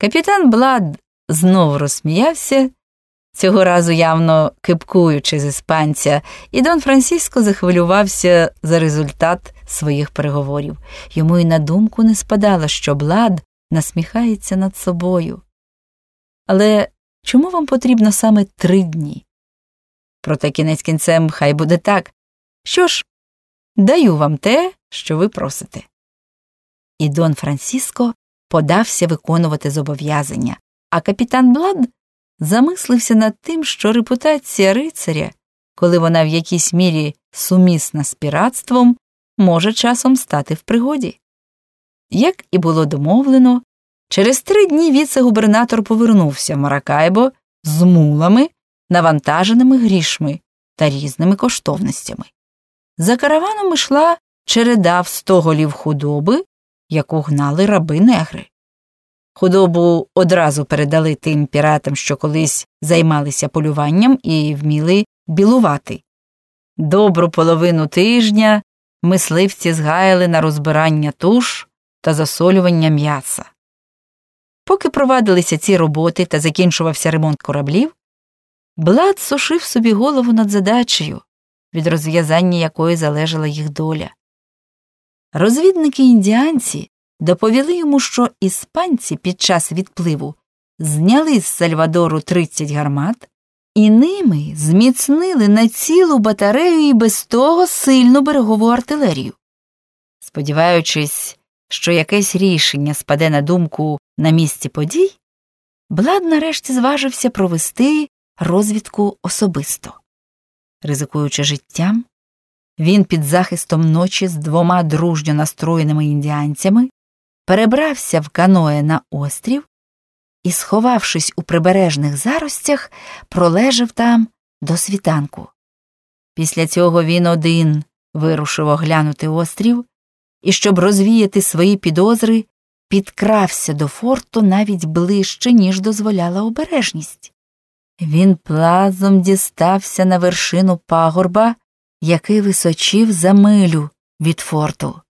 Капітан Блад знову розсміявся, цього разу явно кипкуючи з іспанця, і Дон Франциско захвилювався за результат своїх переговорів. Йому й на думку не спадало, що Блад насміхається над собою. Але чому вам потрібно саме три дні? Проте кінець кінцем хай буде так. Що ж, даю вам те, що ви просите. І Дон Франциско подався виконувати зобов'язання, а капітан Блад замислився над тим, що репутація рицаря, коли вона в якійсь мірі сумісна з піратством, може часом стати в пригоді. Як і було домовлено, через три дні віце-губернатор повернувся в Маракайбо з мулами, навантаженими грішми та різними коштовностями. За караваном йшла череда в сто голів худоби, яку гнали раби негри. Худобу одразу передали тим піратам, що колись займалися полюванням і вміли білувати. Добру половину тижня мисливці згаяли на розбирання туш та засолювання м'яса. Поки провадилися ці роботи та закінчувався ремонт кораблів, Блад сушив собі голову над задачею, від розв'язання якої залежала їх доля. Розвідники індіанці доповіли йому, що іспанці під час відпливу зняли з Сальвадору 30 гармат і ними зміцнили на цілу батарею і без того сильну берегову артилерію. Сподіваючись, що якесь рішення спаде на думку на місці подій, Блад нарешті зважився провести розвідку особисто. Ризикуючи життям, він під захистом ночі з двома дружньо настроєними індіанцями перебрався в каное на острів і, сховавшись у прибережних заростях, пролежав там до світанку. Після цього він один вирушив оглянути острів і, щоб розвіяти свої підозри, підкрався до форту навіть ближче, ніж дозволяла обережність. Він плазом дістався на вершину пагорба, який височив за милю від форту.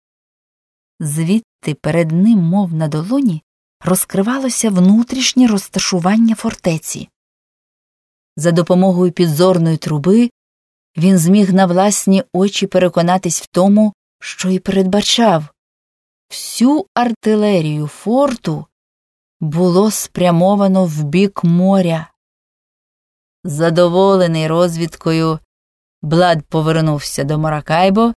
Звідти перед ним, мов на долоні, розкривалося внутрішнє розташування фортеці. За допомогою підзорної труби він зміг на власні очі переконатись в тому, що й передбачав всю артилерію форту було спрямовано в бік моря. Задоволений розвідкою, Блад повернувся до Маракайбо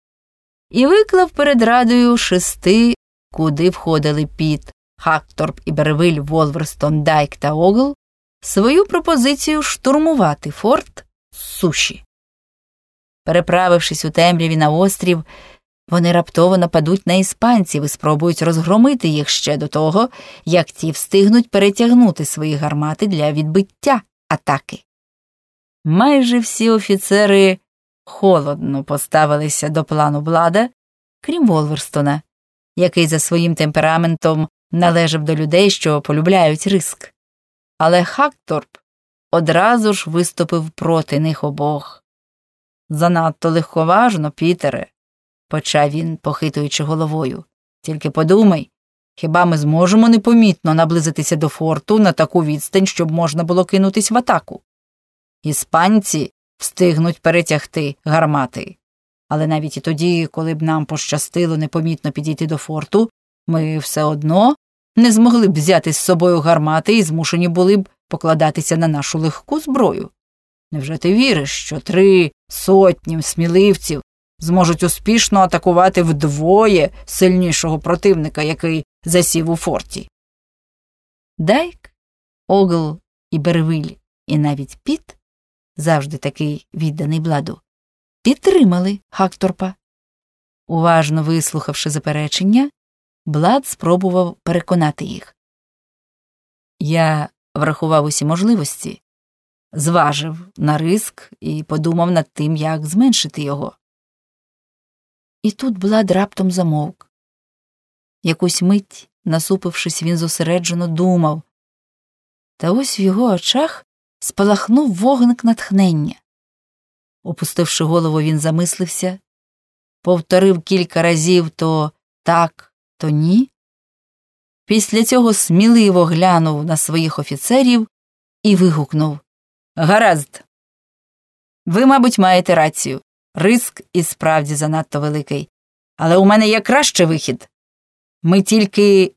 і виклав перед радою шести, куди входили Піт, Хакторп і Бервиль, Волверстон, Дайк та Огл, свою пропозицію штурмувати форт з суші. Переправившись у темряві на острів, вони раптово нападуть на іспанців і спробують розгромити їх ще до того, як ті встигнуть перетягнути свої гармати для відбиття атаки. Майже всі офіцери холодно поставилися до плану Блада, крім Волверстона, який за своїм темпераментом належав до людей, що полюбляють риск. Але Хакторп одразу ж виступив проти них обох. Занадто легковажно, Пітере, почав він, похитуючи головою. Тільки подумай, хіба ми зможемо непомітно наблизитися до форту на таку відстань, щоб можна було кинутись в атаку? Іспанці встигнуть перетягти гармати. Але навіть і тоді, коли б нам пощастило непомітно підійти до форту, ми все одно не змогли б взяти з собою гармати і змушені були б покладатися на нашу легку зброю. Невже ти віриш, що три сотні сміливців зможуть успішно атакувати вдвоє сильнішого противника, який засів у форті? Дайк, Огл і Бервиль, і навіть Піт завжди такий відданий бладу, підтримали Хакторпа. Уважно вислухавши заперечення, Блад спробував переконати їх. Я врахував усі можливості, зважив на риск і подумав над тим, як зменшити його. І тут Блад раптом замовк. Якусь мить, насупившись, він зосереджено думав. Та ось в його очах спалахнув вогник натхнення. Опустивши голову, він замислився, повторив кілька разів то так, то ні. Після цього сміливо глянув на своїх офіцерів і вигукнув Гаразд. Ви, мабуть, маєте рацію. Риск і справді занадто великий. Але у мене є кращий вихід. Ми тільки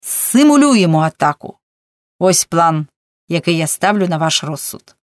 симулюємо атаку. Ось план, який я ставлю на ваш розсуд.